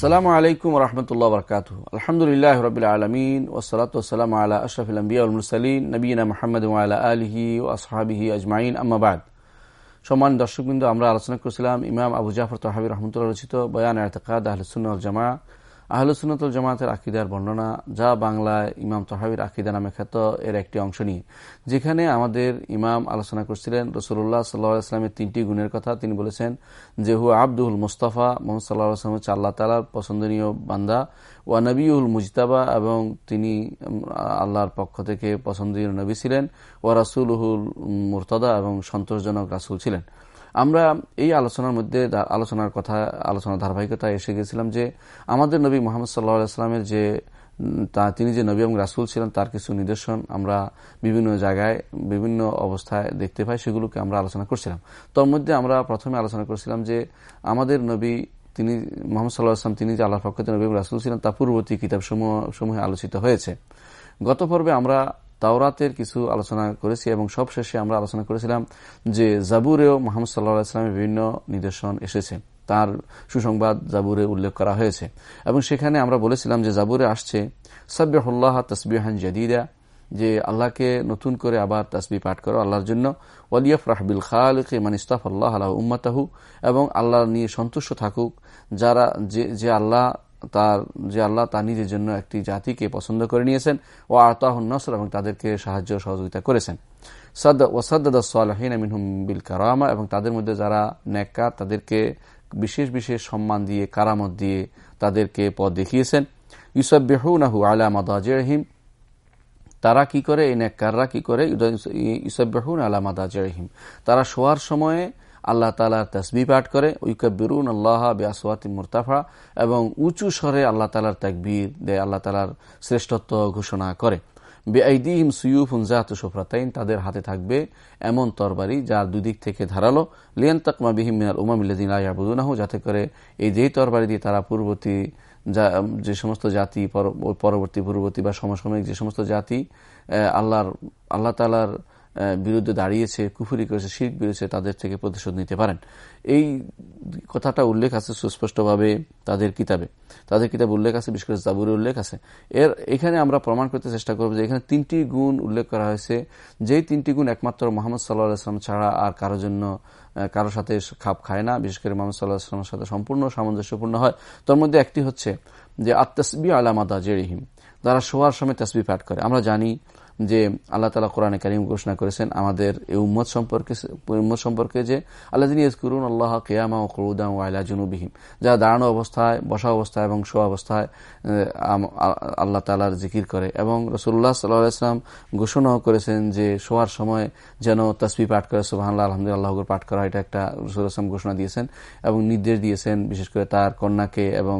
আসসালামু আলাইকুম রহমতুল্লাহ বরকাত আলহামদুলিল্লাহ রবিল আলমিন ওসলাত ওসালাম আলা আশরফুল আম্বিয়ালমুরসালিন নবীনা মোহাম্মদ আলা আলহি ও আসহাবিহি আজমাইন। আম্মাবাদ সম্মান দর্শকবৃন্দ, আমরা আলোচনা করেছিলাম ইমাম আবু জাফর তহাবি রহমতুল্লাহ রচিত বয়ান এতকাদ আহলুসুল জামা আহলুসুন্নতুল জামাতের আকিদার বর্ণনা, যা বাংলায় ইমাম তহাবির আকিদা নামে খ্যাত, এর একটি অংশ নিয়ে। যেখানে আমাদের ইমাম আলোচনা করছিলেন রসুল্লাহ সাল্লাহ আসলামের তিনটি গুণের কথা। তিনি বলেছেন, যে হু আব্দুল মুস্তাফা, মোহাম্মদ সাল্লাহ আসলাম হচ্ছে আল্লাহ তালার পছন্দনীয় বান্দা, ওয়া নবীউল মুজতাবা, এবং তিনি আল্লাহর পক্ষ থেকে পছন্দনীয় নবী ছিলেন, ওয়া রাসুলহুল মুরতদা, এবং সন্তোষজনক রাসুল ছিলেন। আমরা এই আলোচনার মধ্যে আলোচনার কথা, আলোচনার ধারাবাহিকতা এসে গেছিলাম যে আমাদের নবী মোহাম্মদ সাল্লাহ যে, তা তিনি যে নবী এবং রাসুল ছিলেন তার কিছু নিদর্শন আমরা বিভিন্ন জায়গায়, বিভিন্ন অবস্থায় দেখতে পাই, সেগুলোকে আমরা আলোচনা করছিলাম। তোর মধ্যে আমরা প্রথমে আলোচনা করছিলাম যে আমাদের নবী তিনি, মোহাম্মদ সাল্লাহ আসলাম তিনি যে আল্লাহ পক্ষে নবী রাসুল ছিলেন, তা পূর্ববর্তী কিতাব সমূহ সমূহে আলোচিত হয়েছে। গত পর্বে আমরা তাওরাতের কিছু আলোচনা করেছি এবং সবশেষে আমরা আলোচনা করেছিলাম যে জাবুরেও মোহাম্মদ সাল্লাহ ইসলামের বিভিন্ন নিদর্শন এসেছে। তার সুসংবাদ জাবুরে উল্লেখ করা হয়েছে। এবং সেখানে আমরা বলেছিলাম যে জাবুরে আসছে, সাব্বাহুল্লাহ তসবিহান জাদিদা, যে আল্লাহকে নতুন করে আবার তসবি পাঠ করো আল্লাহর জন্য ওয়ালিয়ফ রাহবিল খালকে মানিস্তাফ আল্লাহ আল্লাহ উম্মাতাহু, এবং আল্লাহ নিয়ে সন্তুষ্ট থাকুক, যারা যে আল্লাহ তার যে আল্লাহ তার নিজের জন্য একটি জাতিকে পছন্দ করে নিয়েছেন, ও আতাহ নসর এবং তাদেরকে সাহায্য সহযোগিতা করেছেন। বিল কারামা এবং তাদের মধ্যে যারা নেকা তাদেরকে বিশেষ বিশেষ সম্মান দিয়ে, কারামত দিয়ে তাদেরকে পদ দেখিয়েছেন। ইউসবেহু আলা মাদাজিম তারা কি করে? এই নেককাররা কি করে? ইউসবেহুন আলা মাদাজিম তারা শোয়ার সময়ে আল্লাহ তালার তসবি পাঠ করে উইকবিরুন আল্লাহ বেআসওয়াতি মুরতাফা, এবং উঁচু স্বরে আল্লাহ তালার তাকবীর দেয় আল্লাহ তালার শ্রেষ্ঠত্ব ঘোষণা করে। বেআইদিহিম সুয়ুফ উনজাত সোফরাতাইন, তাদের হাতে থাকবে এমন তরবারি যার দুদিক থেকে ধারালো। লিয়ান তাকমা বিহিম মিনার উমামিল্লাদিন আয়াবুদুনাহু যাতে করে এই যেই তরবারি দিয়ে তারা পূর্ববর্তী যে সমস্ত জাতি পরবর্তী পূর্ববর্তী বা সমসাময়িক যে সমস্ত জাতি আল্লাহর, আল্লাহ তালার বিরুদ্ধে দাঁড়িয়েছে, কুফুরি করেছে শিখ বিরুদ্ধে তাদের থেকে প্রতিশোধ নিতে পারেন। এই কথাটা উল্লেখ আছে সুস্পষ্টভাবে তাদের কিতাবে। তাদের কিতাবে উল্লেখ আছে, বিশেষ করে জাবুরে উল্লেখ আছে। এর এখানে আমরা প্রমাণ করতে চেষ্টা করব যে এখানে তিনটি গুণ উল্লেখ করা হয়েছে। যেই তিনটি গুণ একমাত্র মোহাম্মদ সাল্লাহ আসলাম ছাড়া আর কারোর জন্য কারোর সাথে খাপ খায় না। বিশেষ করে মোহাম্মদ সাল্লাহ আসলামের সাথে সম্পূর্ণ সামঞ্জস্যপূর্ণ হয়। তার মধ্যে একটি হচ্ছে যে আত্মসবি আলামাদা জেরিহিম তারা শোয়ার সময় তসবি পাঠ করে। আমরা জানি যে আল্লাহ তালা কোরআনে কারিম ঘোষণা করেছেন, আমাদের এই উম্মত সম্পর্কে উম্মত সম্পর্কে যে আল্লাহ দিন করুন আল্লাহ কেয়ামা ও করুদাম আয়লা জুনুবিহিম। যারা দাঁড়ানো অবস্থায়, বসা অবস্থায় এবং শো অবস্থায় আল্লাহ তালার জিকির করে এবং রসুল্লাহ সাল্লাহাম ঘোষণাও করেছেন যে, শোয়ার সময় যেন তসবি পাঠ করে সুবাহান্লাহ আলহামদুলিল্লাহ পাঠ করা এটা একটা রসুল আসলাম ঘোষণা দিয়েছেন এবং নির্দেশ দিয়েছেন, বিশেষ করে তার কন্যাকে এবং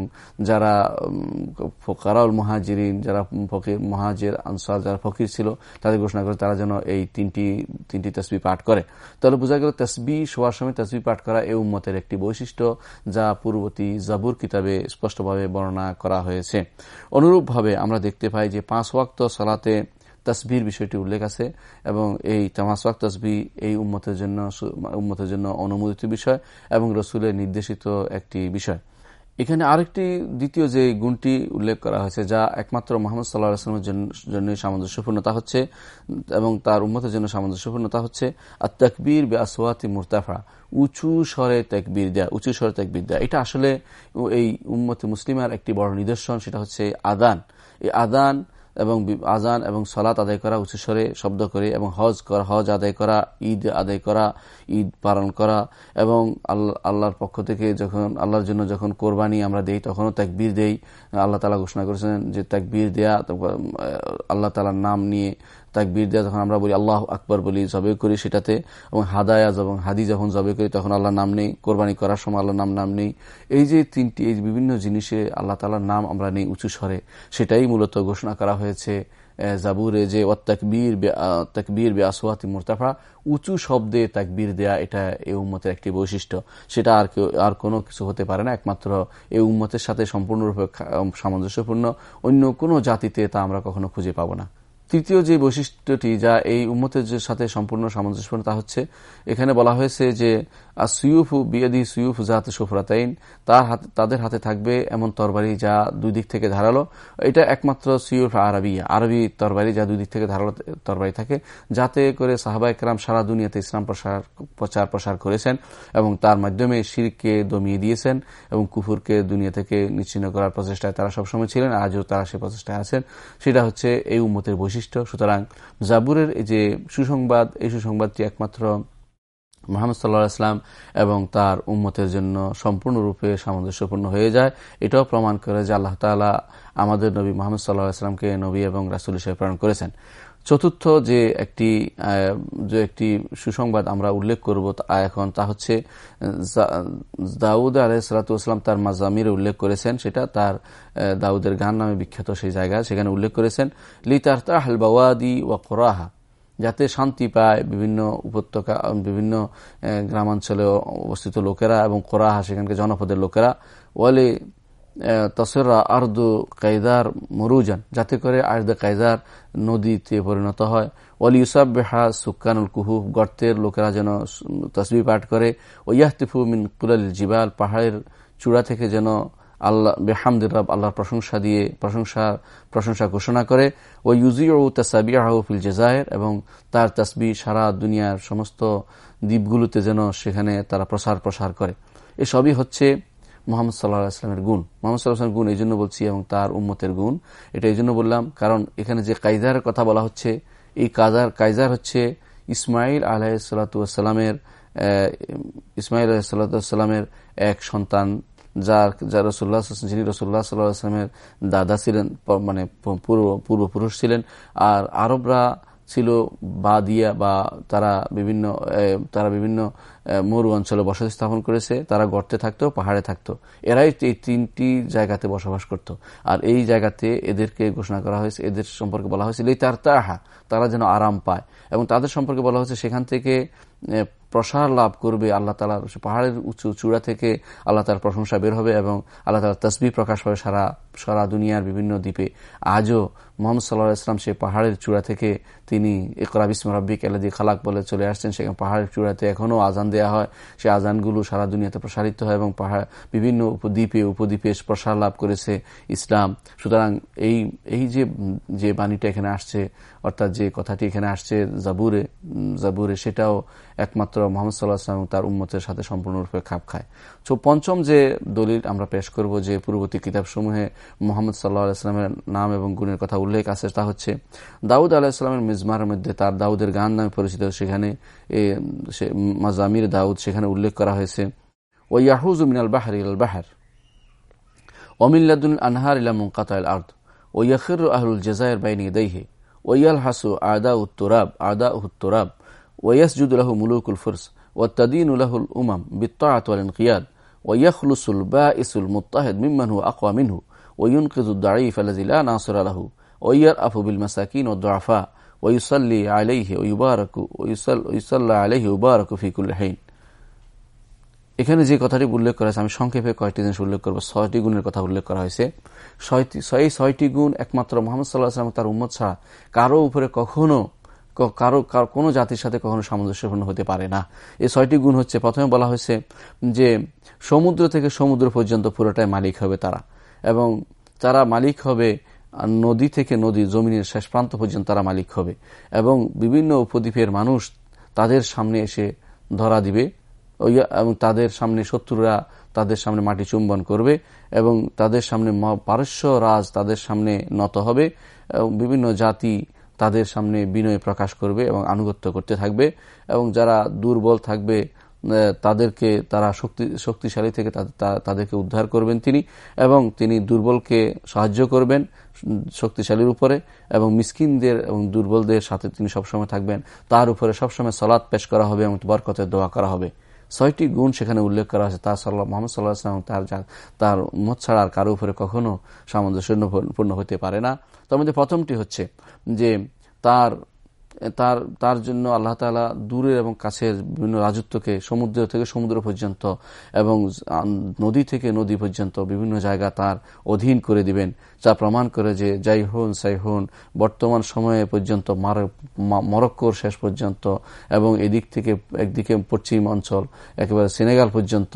যারা ফকারাউল মহাজিরিন, যারা ফকির, মহাজির, আনসার, যারা ফকির ছিল তাদের ঘোষণা করে তারা যেন এই তিনটি তিনটি তসবি পাঠ করে। তাহলে বোঝা গেল তসবি শোয়ার সময় তসবি পাঠ করা এই উম্মতের একটি বৈশিষ্ট্য, যা পূর্ববর্তী জাবুর কিতাবে স্পষ্টভাবে বর্ণনা করা হয়েছে। অনুরূপভাবে আমরা দেখতে পাই যে পাঁচ ওয়াক্ত সালাতে তসবির বিষয়টি উল্লেখ আছে, এবং এই তামাসওয়াক তসবি এই উম্মতের জন্য উম্মতের জন্য অনুমোদিত বিষয় এবং রসুলের নির্দেশিত একটি বিষয়। এখানে আরেকটি দ্বিতীয় যে গুণটি উল্লেখ করা হয়েছে, যা একমাত্র মোহাম্মদ সাল্লাহ আসলামের জন্য সামঞ্জস্যপূর্ণ, তা হচ্ছে, এবং তার উন্মতের জন্য সামঞ্জস্যপূর্ণ, তা হচ্ছে আর তকবীর বে আসোয়াতি মুরতাফা, উঁচু স্বরে তেকবির দেয়া, উঁচু স্বরে তেকবির দেয়া। এটা আসলে এই উম্মতে মুসলিমার একটি বড় নিদর্শন, সেটা হচ্ছে আদান। এই আদান এবং আজান এবং সলাত আদায় করা, উচ্চস্বরে শব্দ করে, এবং হজ করা, হজ আদায় করা, ঈদ আদায় করা, ঈদ পালন করা, এবং আল্লাহ আল্লাহর পক্ষ থেকে যখন, আল্লাহর জন্য যখন কোরবানি আমরা দেই, তখনও তাকবীর দেই। আল্লাহ তালা ঘোষণা করেছেন যে তাকবীর দেয়া আল্লাহ তালার নাম নিয়ে তাকবীর দেওয়া যখন আমরা বলি আল্লাহ আকবর বলি জবে করি সেটাতে, এবং হাদায়াজ এবং হাদি যখন জবে করি, তখন আল্লাহ নাম নেই। কোরবানি করার সময় আল্লাহ নাম নাম নেই। এই যে তিনটি, এই বিভিন্ন জিনিসে আল্লাহ তালার নাম আমরা নেই উঁচু স্বরে। সেটাই মূলত ঘোষণা করা হয়েছে জাবুরে যে তাকবীর তাকবীর বে আসোয়াতি মুরতাফা, উঁচু শব্দে তাকবীর দেয়া এটা এ উম্মতের একটি বৈশিষ্ট্য। সেটা আর কেউ, আর কোনো কিছু হতে পারে না, একমাত্র এই উম্মতের সাথে সম্পূর্ণরূপে সামঞ্জস্যপূর্ণ। অন্য কোনো জাতিতে তা আমরা কখনো খুঁজে পাবো না। তৃতীয় যে বৈশিষ্ট্যটি যা এই উম্মতের সাথে সম্পূর্ণ সামঞ্জস্যপূর্ণ, তা হচ্ছে, এখানে বলা হয়েছে যে সুয়ুফু বিয়াদি সুয়ুফ জাত সুফরাতাইন, তার হাতে, তাদের হাতে থাকবে এমন তরবারি যা দুই দিক থেকে ধারালো। এটা একমাত্র সুয়ুফ আরবি আরবি তরবারি যা দুই দিক থেকে ধারালো তরবারি থাকে, যাতে করে সাহাবা একরাম সারা দুনিয়াতে ইসলাম প্রসার, প্রচার প্রসার করেছেন এবং তার মাধ্যমে শিরকে দমিয়ে দিয়েছেন এবং কুফুরকে দুনিয়া থেকে নিশ্চিন্ন করার প্রচেষ্টায় তারা সবসময় ছিলেন, আজও তারা সে প্রচেষ্টায় আছেন। সেটা হচ্ছে এই উম্মতের বৈশিষ্ট্য। সুতরাং জাবুরের যে সুসংবাদ, এই সুসংবাদটি একমাত্র মোহাম্মদ সাল্লাহ ইসলাম এবং তার উন্মতের জন্য সম্পূর্ণরূপে সামঞ্জস্যপূর্ণ হয়ে যায়। এটাও প্রমাণ করে যে আল্লাহ তালা আমাদের নবী মোহাম্মদ সাল্লাহ নবী এবং রাসুল হিসেবে প্রেরণ করেছেন। চতুর্থ যে একটি যে একটি সুসংবাদ আমরা উল্লেখ করব এখন, তা হচ্ছে দাউদ আলাইসালাতাম তার মাজামির উল্লেখ করেছেন। সেটা তার দাউদের গান নামে বিখ্যাত সেই জায়গা। সেখানে উল্লেখ করেছেন লিতার তাহল বাওয়াদি ওয়া কোরাহা, যাতে শান্তি পায় বিভিন্ন উপত্যকা, বিভিন্ন গ্রামাঞ্চলে অবস্থিত লোকেরা এবং কোরাহা সেখানকার জনপদের লোকেরা। ওয়ালে তসরা আর্দু কায়দার মরুজান। যাতে করে আর্দ কায়দার নদীতে পরিণত হয়। ওয়ালি ইউসাব বেহা সুকানুল কুহুফ। গর্তের লোকেরা যেন তসবি পাঠ করে। ও ওয়াহতিফু মিন কুলাল জিবাল। পাহাড়ের চূড়া থেকে যেন আল্লাহ বেহামদুর আল্লাহর প্রশংসা দিয়ে, প্রশংসা প্রশংসা ঘোষণা করে। ও ইউজিও তাসাবি আহফিল জেজায়ের এবং তার তসবি সারা দুনিয়ার সমস্ত দ্বীপগুলোতে যেন সেখানে তারা প্রসার প্রসার করে। এসবই হচ্ছে মোহাম্মদ সাল্লাহ আসলামের গুণ। মোহাম্মদ সাল্লাহ গুণ এই জন্য বলছি এবং তার উম্মতের গুণ। এটা এই জন্য বললাম, কারণ এখানে যে কায়দার কথা বলা হচ্ছে, এই কাজার কায়দার হচ্ছে ইসমাইল আলাহিসাল্লামের ইসমাইল আলাহিসাল্লামের এক সন্তান, যার যা রসুল্লাহ যিনি রসুল্লাহ সাল্লামের দাদা ছিলেন মানে পূর্ব, পূর্বপুরুষ ছিলেন। আর আরবরা ছিল বাদিয়া বা তারা বিভিন্ন তারা বিভিন্ন মরু অঞ্চলে বসতি স্থাপন করেছে, তারা গর্তে থাকতো, পাহাড়ে থাকতো। এরাই এই তিনটি জায়গাতে বসবাস করত। আর এই জায়গাতে এদেরকে ঘোষণা করা হয়েছে, এদের সম্পর্কে বলা হয়েছিল এই তার তাহা তারা যেন আরাম পায়। এবং তাদের সম্পর্কে বলা হয়েছে, সেখান থেকে প্রসার লাভ করবে আল্লাহ তালা পাহাড়ের উঁচু চূড়া থেকে আল্লাহ তালার প্রশংসা বের হবে এবং আল্লাহ তালা তসবি প্রকাশ পাবে সারা সারা দুনিয়ার বিভিন্ন দ্বীপে। আজও মোহাম্মদ সাল্লাহ ইসলাম সে পাহাড়ের চূড়া থেকে তিনি একরা বিসম রব্বিক আলাদি খালাক বলে চলে আসছেন। সেখানে পাহাড়ের চূড়াতে এখনও আজান দেওয়া হয়। সে আজানগুলো সারা দুনিয়াতে প্রসারিত হয় এবং পাহাড় বিভিন্ন উপদ্বীপে উপদ্বীপে প্রসার লাভ করেছে ইসলাম। সুতরাং এই এই যে যে বাণীটা এখানে আসছে, অর্থাৎ যে কথাটি এখানে আসছে জাবুরে জাবুরে, সেটাও একমাত্র মোহাম্মদ সাল্লাহ এবং তার উম্মতের সাথে সম্পূর্ণরূপে খাপ খায়। তো পঞ্চম যে দলিল আমরা পেশ করব যে পূর্ববর্তী কিতাবসমূহে মোহাম্মদ সাল্লাহ আলাইস্লামের নাম এবং গুণের কথা উল্লেখ আছে তা হচ্ছে দাউদ আলাহিসামের মিজমার মধ্যে তার দাউদের গান নামে পরিচিত সেখানে মাজামির দাউদ সেখানে উল্লেখ করা হয়েছে ও ইয়াহুজ মিনাল বাহার ইল বাহার ওমিল্লাদুল আনহার ইলা মুকাতাল আর্দ ও ইয়াখির আহরুল জেজায়ের বাইনি দেহে ওয়াল হাসু আদা উত্তরাব আদা উত্তরাব ويسجد له ملوك الفرس والتدين له الأمم بالطاعة والانقياد ويخلص البائس المضطهد ممن هو أقوى منه وينقذ الضعيف الذي لا ناصر له ওয়ার আফুবিল মাসাকিন ও দোয়াফা ওয়ুসল্লি আলাইহি ওয়ুবারকু ওয়ুসল্লা আলাইহি উবারকু ফিকুল হাইন। এখানে যে কথাটি উল্লেখ করা হয়েছে, আমি সংক্ষেপে কয়েকটি জিনিস উল্লেখ করব। ছয়টি গুণের কথা উল্লেখ করা হয়েছে। এই ছয়টি গুণ একমাত্র মোহাম্মদ সাল্লাহ আসলাম তার উম্মত ছাড়া কারও উপরে কখনো কারও কোনো জাতির সাথে কখনো সামঞ্জস্যপূর্ণ হতে পারে না। এই ছয়টি গুণ হচ্ছে, প্রথমে বলা হয়েছে যে সমুদ্র থেকে সমুদ্র পর্যন্ত পুরোটাই মালিক হবে তারা। এবং তারা মালিক হবে নদী থেকে নদী, জমিনের শেষ প্রান্ত পর্যন্ত তারা মালিক হবে। এবং বিভিন্ন উপদ্বীপের মানুষ তাদের সামনে এসে ধরা দিবে। এবং তাদের সামনে শত্রুরা তাদের সামনে মাটি চুম্বন করবে এবং তাদের সামনে পারস্য রাজ তাদের সামনে নত হবে। এবং বিভিন্ন জাতি তাদের সামনে বিনয় প্রকাশ করবে এবং আনুগত্য করতে থাকবে। এবং যারা দুর্বল থাকবে তাদেরকে, তারা শক্তি, শক্তিশালী থেকে তাদেরকে উদ্ধার করবেন তিনি এবং তিনি দুর্বলকে সাহায্য করবেন শক্তিশালীর উপরে এবং মিসকিনদের এবং দুর্বলদের সাথে তিনি সবসময় থাকবেন। তার উপরে সবসময় সলাদ পেশ করা হবে এবং বরকতের দোয়া করা হবে। ছয়টি গুণ সেখানে উল্লেখ করা হয়েছে তার সাল্লাহ মোহাম্মদ সাল্লাহ তার তার মত ছাড়া আর কারও উপরে কখনো সামঞ্জস্যপূর্ণ হতে পারে না। তার মধ্যে প্রথমটি হচ্ছে যে তার তার তার জন্য আল্লাহ তালা দূরের এবং কাছের বিভিন্ন রাজত্বকে সমুদ্র থেকে সমুদ্র পর্যন্ত এবং নদী থেকে নদী পর্যন্ত বিভিন্ন জায়গা তার অধীন করে দিবেন। যা প্রমাণ করে যে যাই হন, সাই হন, বর্তমান সময়ে পর্যন্ত মরক্কোর শেষ পর্যন্ত এবং এদিক থেকে একদিকে পশ্চিম অঞ্চল, একেবারে সেনেগাল পর্যন্ত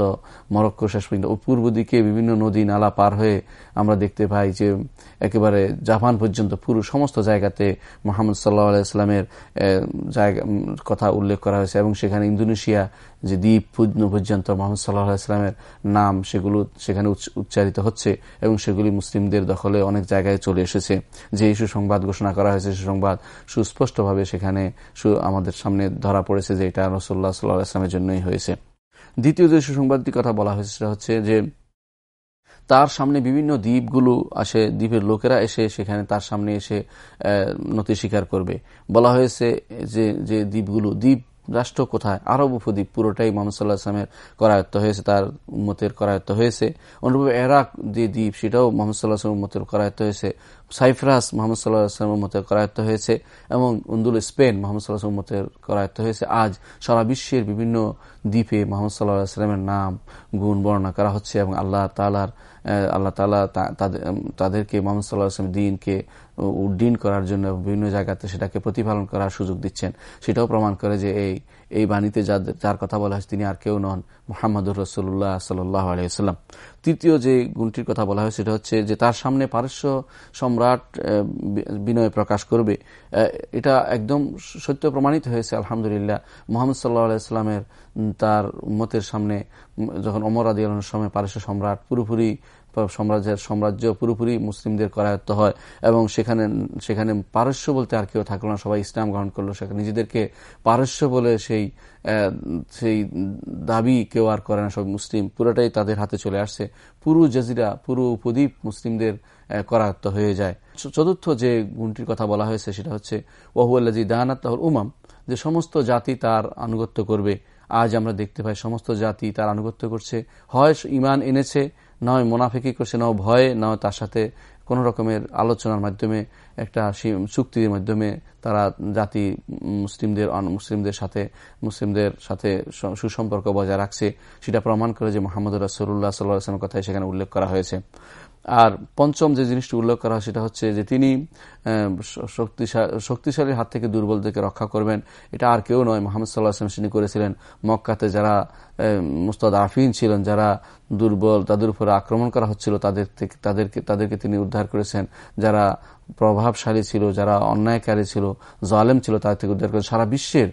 মরক্কোর শেষ পর্যন্ত ও পূর্ব দিকে বিভিন্ন নদী নালা পার হয়ে আমরা দেখতে পাই যে একেবারে জাপান পর্যন্ত পুরো সমস্ত জায়গাতে মোহাম্মদ সাল্লাহ আলাইস্লামের কথা উল্লেখ করা হয়েছে এবং সেখানে ইন্দোনেশিয়া যে দ্বীপ পর্যন্ত মোহাম্মদ সাল্লাহ ইসলামের নাম, সেগুলো, সেখানে উচ্চারিত হচ্ছে এবং সেগুলি মুসলিমদের দখলে অনেক জায়গায় চলে এসেছে। যে ইস্যু সংবাদ ঘোষণা করা হয়েছে সুসংবাদ সুস্পষ্টভাবে সেখানে আমাদের সামনে ধরা পড়েছে যে এটা রসোল্লা সাল্লাহ ইসলামের জন্যই হয়েছে। দ্বিতীয় যে সুসংবাদটি কথা বলা হয়েছে, সেটা হচ্ছে যে তার সামনে বিভিন্ন দ্বীপগুলো আসে, দ্বীপের লোকেরা এসে সেখানে তার সামনে এসে নতি স্বীকার করবে। বলা হয়েছে যে যে দ্বীপগুলো, দ্বীপ রাষ্ট্র কোথায়? আরব উপদ্বীপ, পুরোটাই মোহাম্মদ সাল্লাহ আসলামের করায়ত্ত হয়েছে, তার উম্মতের করায়ত্ত হয়েছে। অনুরূপ এরাক যে দ্বীপ, সেটাও মোহাম্মদ সাল্লাহ আসলাম উম্মতের করায়ত্ত হয়েছে। সাইফ্রাস মোহাম্মদ সাল্লাহ আসলামের উম্মতের করায়ত্ত হয়েছে এবং উন্দুল স্পেন মোহাম্মদ সাল্লাহ উম্মতের করায়ত্ত হয়েছে। আজ সারা বিশ্বের বিভিন্ন দ্বীপে মোহাম্মদ সাল্লাহ আসলামের নাম, গুণ বর্ণনা করা হচ্ছে এবং আল্লাহ তালার আল্লাহ তালা তাদেরকে মোহাম্মদ সাল্লাহ আসলাম দিনকে উড্ডীন করার জন্য বিভিন্ন জায়গাতে সেটাকে প্রতিপালন করার সুযোগ দিচ্ছেন। সেটাও প্রমাণ করে যে এই এই বাণীতে যার কথা বলা হয়েছে তিনি আর কেউ নন মোহাম্মদুর রসুল্লাহ সাল্লাহ আলিয়াল্লাম তৃতীয় যে গুণটির কথা বলা হয় সেটা হচ্ছে যে তার সামনে পারস্য সম্রাট বিনয় প্রকাশ করবে। এটা একদম সত্য প্রমাণিত হয়েছে, আলহামদুলিল্লাহ। মোহাম্মদ সাল্লাহ আলাইস্লামের তার মতের সামনে যখন অমর আদি আলমের সময় পারস্য সম্রাট পুরোপুরি সাম্রাজ্যের সাম্রাজ্য পুরোপুরি মুসলিমদের করায়ত্ত হয় এবং সেখানে সেখানে পারস্য বলতে আর কেউ থাকল না, সবাই ইসলাম গ্রহণ করল সেখানে। নিজেদেরকে পারস্য বলে সেই সেই দাবি কেউ আর করে না সব মুসলিম। পুরোটাই তাদের হাতে চলে আসছে। পুরো জাজিরা, পুরো উপদ্বীপ মুসলিমদের করায়ত্ত হয়ে যায়। চতুর্থ যে গুণটির কথা বলা হয়েছে সেটা হচ্ছে ওহুয়াল্লাজি দাহানাত উমাম, যে সমস্ত জাতি তার আনুগত্য করবে। আজ আমরা দেখতে পাই সমস্ত জাতি তার আনুগত্য করছে। হয় ইমান এনেছে নয় মোনাফিকি করছে নয় ভয়ে নয় তার সাথে কোন রকমের আলোচনার মাধ্যমে, একটা চুক্তির মাধ্যমে তারা জাতি মুসলিমদের মুসলিমদের সাথে মুসলিমদের সাথে সুসম্পর্ক বজায় রাখছে। সেটা প্রমাণ করে যে মোহাম্মদ রাসুল্লাহ সাল্লাহ কথাই সেখানে উল্লেখ করা হয়েছে। আর পঞ্চম যে জিনিসটি উল্লেখ করা সেটা হচ্ছে যে তিনি শক্তিশালীর হাত থেকে দুর্বলদেরকে রক্ষা করবেন। এটা আর কেউ নয়, মোহাম্মদ সাল্লাহ আসলাম তিনি করেছিলেন। মক্কাতে যারা মুস্তাদ আফিন ছিলেন, যারা দুর্বল, তাদের উপরে আক্রমণ করা হচ্ছিল, তাদের থেকে তাদেরকে তাদেরকে তিনি উদ্ধার করেছেন। যারা প্রভাবশালী ছিল, যারা অন্যায়কারী ছিল, জালেম ছিল, তাদের থেকে উদ্ধার করে সারা বিশ্বের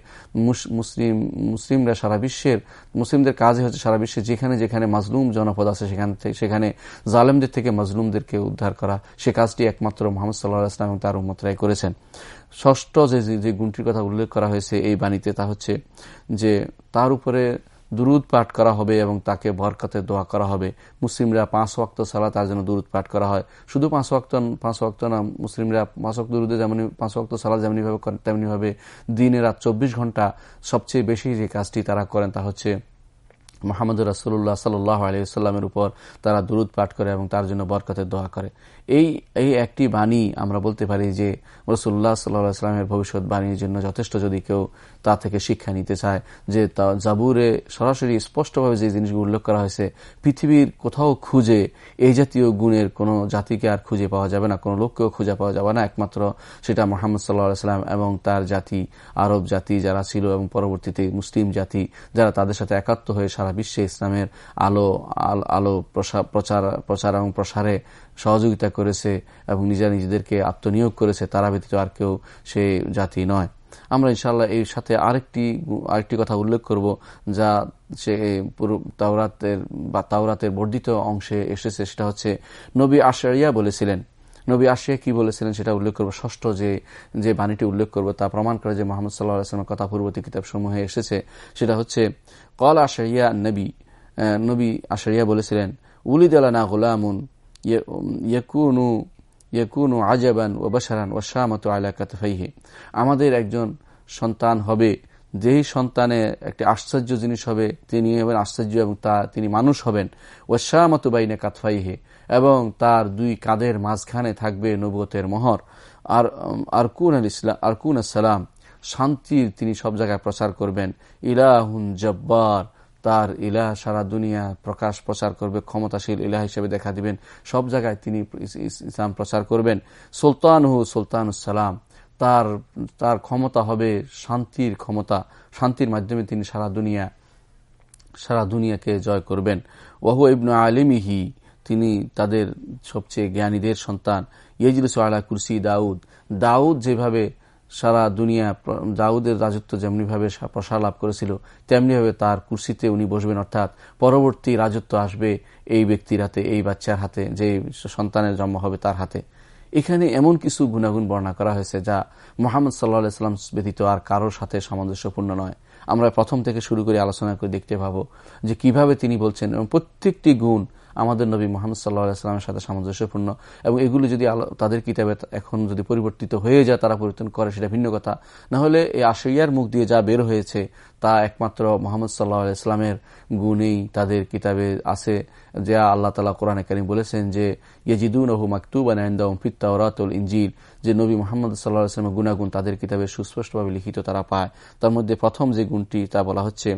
মুসলিম, মুসলিমরা সারা বিশ্বের, মুসলিমদের কাজে হচ্ছে সারা বিশ্বে যেখানে যেখানে মাজলুম জনপদ আছে, সেখান থেকে, সেখানে জালেমদের থেকে মাজলুমদেরকে উদ্ধার করা। সে কাজটি একমাত্র মোহাম্মদ সাল্লাহ ইসলাম তার উন্মতরাই করেছেন। ষষ্ঠ যে যে গুণটির কথা উল্লেখ করা হয়েছে এই বাণীতে তা হচ্ছে যে তার উপরে দুরুদ পাঠ করা হবে এবং তাকে বরকতে দোয়া করা হবে। মুসলিমরা পাঁচ ওয়াক্ত সালা তার জন্য দুরুদ পাঠ করা হয়। শুধু পাঁচ ওয়াক্ত পাঁচ ওয়াক্ত না, মুসলিমরা পাঁচ ওয়াক্ত দুরুদে যেমন, পাঁচ ওয়াক্ত সালা যেমনিভাবে করেন তেমনিভাবে দিনে রাত চব্বিশ ঘণ্টা সবচেয়ে বেশি যে কাজটি তারা করেন তা হচ্ছে মোহাম্মদ রাসুল্লাহ সাল্লাহ আলিয়াল্লামের উপর তারা দুরুদ পাঠ করে এবং তার জন্য বরকতের দোয়া করে। এই এই একটি বাণী আমরা বলতে পারি যে রসুল্লাহ সাল্লাহ ভবিষ্যৎ বাণীর জন্য যথেষ্ট যদি কেউ তা থেকে শিক্ষা নিতে চায়, যে তা জাবুরে সরাসরি স্পষ্টভাবে যে জিনিসগুলো উল্লেখ করা হয়েছে, পৃথিবীর কোথাও খুঁজে এই জাতীয় গুণের কোনো জাতিকে আর খুঁজে পাওয়া যাবে না, কোনো লোককেও খুঁজে পাওয়া যাবে না। একমাত্র সেটা মোহাম্মদ সাল্লাহ সাল্লাম এবং তার জাতি, আরব জাতি যারা ছিল এবং পরবর্তীতে মুসলিম জাতি, যারা তাদের সাথে একাত্ম হয়ে সারা বিশ্বে ইসলামের আলো আলো প্রচার প্রচার এবং প্রসারে সহযোগিতা করেছে এবং নিজেরা নিজেদেরকে আত্মনিয়োগ করেছে, তারা ব্যতীত আর কেউ সে জাতি নয়। আমরা ইনশাল্লাহ এর সাথে আরেকটি আরেকটি কথা উল্লেখ করব, যা সে তাওরাতের বা তাওরাতের বর্ধিত অংশে এসেছে, সেটা হচ্ছে নবী আশারিয়া বলেছিলেন। নবী আশিয়া কি বলেছিলেন সেটা উল্লেখ করব। ষষ্ঠ যে যে বাণীটি উল্লেখ করব, তা প্রমাণ করে যে মোহাম্মদ সাল্লাহ কথা পূর্ববর্তী কিতাব সমূহে এসেছে, সেটা হচ্ছে কল আশারিয়া নবী নবী আশারিয়া বলেছিলেন, উলিদ আলানা গোলামুন ইয়াকুনু আজাবান ও বাসারান ও শামত আলা কাতফাইহে আমাদের একজন সন্তান হবে, যেই সন্তানে একটি আশ্চর্য জিনিস হবে, তিনি হবেন আশ্চর্য এবং তা, তিনি মানুষ হবেন। ও শামত বাইনে কাতফাইহে, এবং তার দুই কাদের মাঝখানে থাকবে নবতের মহর। আর আরকুন আল ইসলাম আরকুন সালাম, শান্তির তিনি সব জায়গায় প্রচার করবেন। ইলাহুন জব্বার তার ইলাহ সারা দুনিয়া প্রকাশ প্রচার করবে, ক্ষমতাশীল ইলাহ হিসেবে দেখা দিবেন। সব জায়গায় তিনি ইসলাম প্রচার করবেন। সুলতান সুলতানহু সালাম তার তার ক্ষমতা হবে শান্তির ক্ষমতা। শান্তির মাধ্যমে তিনি সারা দুনিয়া, সারা দুনিয়াকে জয় করবেন। ওহু ইবনু আলিমিহি, তিনি তাদের সবচেয়ে জ্ঞানীদের সন্তান। ইয়েজিলুস আলা কুরসি দাউদ দাউদ যেভাবে সারা দুনিয়া দাউদের রাজত্ব যেমনিভাবে প্রসার লাভ করেছিল, তেমনিভাবে তার কুর্সিতে উনি বসবেন। অর্থাৎ পরবর্তী রাজত্ব আসবে এই ব্যক্তির হাতে, এই বাচ্চার হাতে, যে সন্তানের জন্ম হবে তার হাতে। এখানে এমন কিছু গুণাগুণ বর্ণনা করা হয়েছে যা মোহাম্মদ সাল্লাহ ইসলাম ব্যতীত আর কারোর সাথে সামঞ্জস্যপূর্ণ নয়। আমরা প্রথম থেকে শুরু করে আলোচনা করে দেখতে পাবো যে কীভাবে তিনি বলছেন এবং প্রত্যেকটি গুণ আমাদের নবী মোহাম্মদ সাল্লাহ সাল্লামের সাথে সামঞ্জস্যপূর্ণ। এবং এগুলো যদি তাদের কিতাবে এখন যদি পরিবর্তিত হয়ে যায়, তারা পরিবর্তন করে, সেটা ভিন্ন কথা। না হলে এই আশিয়ার মুখ দিয়ে যা বের হয়েছে, তা একমাত্র মোহাম্মদ সাল্লাহ ইসলামের গুণেই তাদের কিতাবে আছে, যা আল্লাহ তালা কোরআনে কারিম বলেছেন যে ইয়েজিদুন ওহু মাকতুব আনায়ন্দাউম ফিত্তাওরাতুল ইঞ্জিল যে নবী মোহাম্মদ সাল্লাহ আসলামের গুণাগুণ তাদের কিতাবে সুস্পষ্টভাবে লিখিত তারা পায়। তার মধ্যে প্রথম যে গুণটি তা বলা হচ্ছে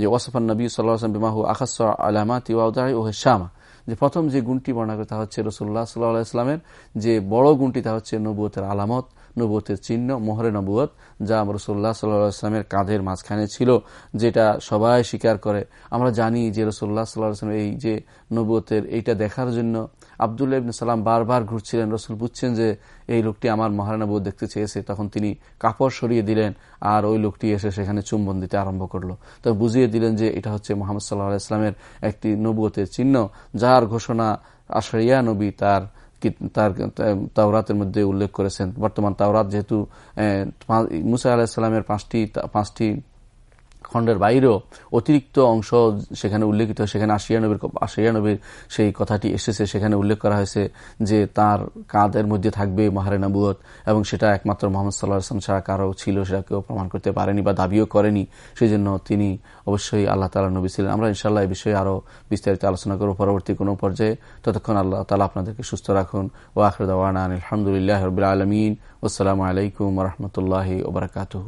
যে ওয়াসফান নবী সাল্লাহ আসলাম বিমাহু আকাশ আলামাত ইউদাই ও হেসামা যে প্রথম যে গুণটি বর্ণনা করে তা হচ্ছে রসুল্লাহ সাল্লাহ ইসলামের যে বড় গুণটি তা হচ্ছে নবুয়তের আলামত, নবুয়তের চিহ্ন, মোহরে নবুয়ত, যা রসুল্লাহ সাল্লাহ ইসলামের কাঁধের মাঝখানে ছিল, যেটা সবাই স্বীকার করে। আমরা জানি যে রসুল্লাহ সাল্লাহ আসলাম এই যে নবুয়তের এইটা দেখার জন্য আবদুল্লাহ ইবনে সালাম বারবার ঘুরছিলেন। রসুল বুঝছেন যে এই লোকটি আমার মহারানা বউ দেখতে চেয়েছে। তখন তিনি কাপড় সরিয়ে দিলেন আর ওই লোকটি এসে সেখানে চুম্বন দিতে আরম্ভ করল। তো বুঝিয়ে দিলেন যে এটা হচ্ছে মোহাম্মদ সাল্লাহ ইসলামের একটি নবুয়তের চিহ্ন, যার ঘোষণা আশরিয়া নবী তার তার তাওরাতের মধ্যে উল্লেখ করেছেন। বর্তমান তাওরাত যেহেতু মুসা আলাহিসাল্লামের পাঁচটি পাঁচটি খণ্ডের বাইরেও অতিরিক্ত অংশ সেখানে উল্লেখিত, সেখানে আশিয়া নবীর আশিয়া নবীর সেই কথাটি এসেছে, সেখানে উল্লেখ করা হয়েছে যে তার কাঁধের মধ্যে থাকবে মাহারে নবুয়ত এবং সেটা একমাত্র মোহাম্মদ সাল্লাহ আসলাম ছাড়া কারও ছিল, সেটা কেউ প্রমাণ করতে পারেনি বা দাবিও করেনি। সেই জন্য তিনি অবশ্যই আল্লাহ তালা নবী ছিলেন। আমরা ইনশাল্লাহ এই বিষয়ে আরও বিস্তারিত আলোচনা করব পরবর্তী কোনো পর্যায়ে। ততক্ষণ আল্লাহ তালা আপনাদেরকে সুস্থ রাখুন। ও আখরদান আলহামদুলিল্লাহ রবিল আলমিন। আসসালামু আলাইকুম রহমতুল্লাহ ওবরাকাতু